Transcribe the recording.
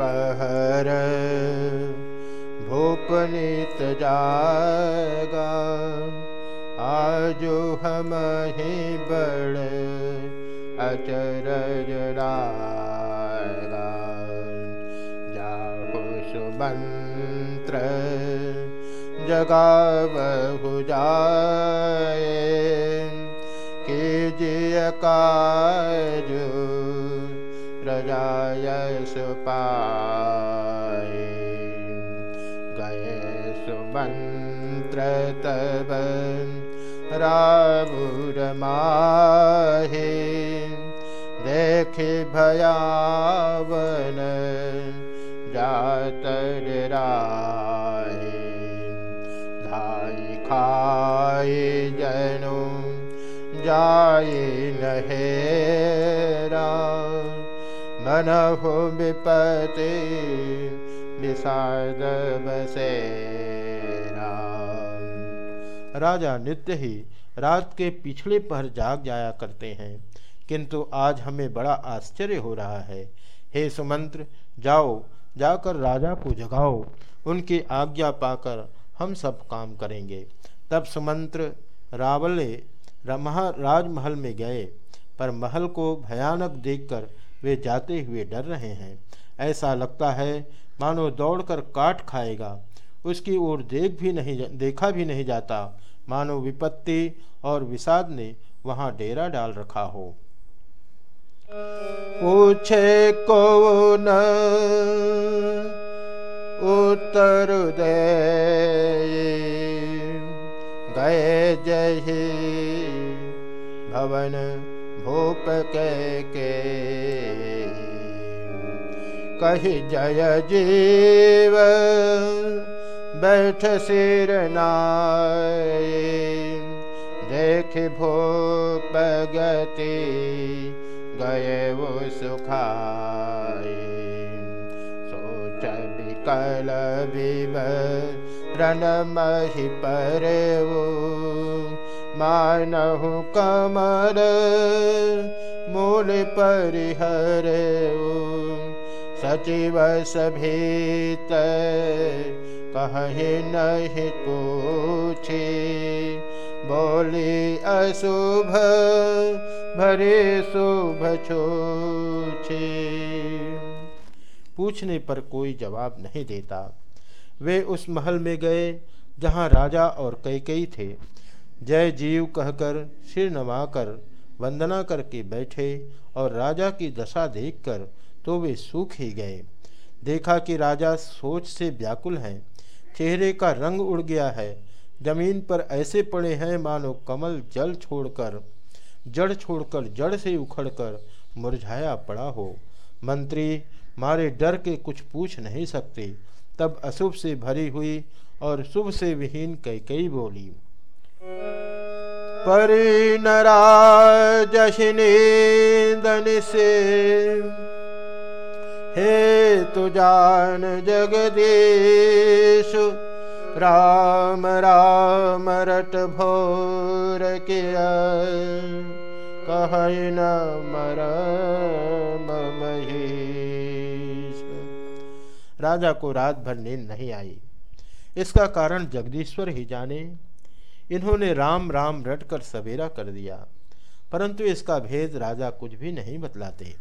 पहर भूपनीत जागा। आजो ही बड़ अचरज जाहो सुमंत्र जगावहु जाए। कीजिए काज जाय सुपा गये सुबमन्त्र तव राभुरमाहे देखि राहे जात खाए जनु जाए नहे राम मन हो विपति विषाद बसेरा राजा नित्य ही रात के पिछले पहर जाग जाया करते हैं, किंतु आज हमें बड़ा आश्चर्य हो रहा है। हे सुमंत्र, जाओ, जाकर राजा को जगाओ, उनकी आज्ञा पाकर हम सब काम करेंगे। तब सुमंत्र रावले राजमहल में गए, पर महल को भयानक देखकर वे जाते हुए डर रहे हैं। ऐसा लगता है, मानो दौड़कर काट खाएगा। उसकी ओर देख भी नहीं देखा भी नहीं जाता। मानो विपत्ति और विषाद ने वहाँ डेरा डाल रखा हो। पूछे को न उत्तर दे। गए जही भवन भूप के। के कही जय जीव बैठ सिर देख भूप गति गए वो सुखाए सोच विकल विव मही पर वो मानहु कमर मूल परिहर सचिव सभीत कहीं नहीं पूछे। बोली अशुभ, भरे शुभ छोछे। पूछने पर कोई जवाब नहीं देता। वे उस महल में गए जहाँ राजा और कई कई थे। जय जीव कहकर सिर नवाकर, वंदना करके बैठे और राजा की दशा देखकर तो वे सूख ही गए। देखा कि राजा सोच से व्याकुल हैं। चेहरे का रंग उड़ गया है। ज़मीन पर ऐसे पड़े हैं मानो कमल जल छोड़कर, जड़ छोड़कर, जड़ से उखड़कर मुरझाया पड़ा हो। मंत्री, मारे डर के कुछ पूछ नहीं सकते। तब अशुभ से भरी हुई और शुभ से विहीन कई कई बोली परिनराजशिनी से। हे तु जान जगदीश, राम राम, रट भोर किया कह न मर राजा को रात भर नींद नहीं आई। इसका कारण जगदीश्वर ही जाने इन्होंने राम राम रटकर सवेरा कर दिया, परंतु इसका भेद राजा कुछ भी नहीं बतलाते।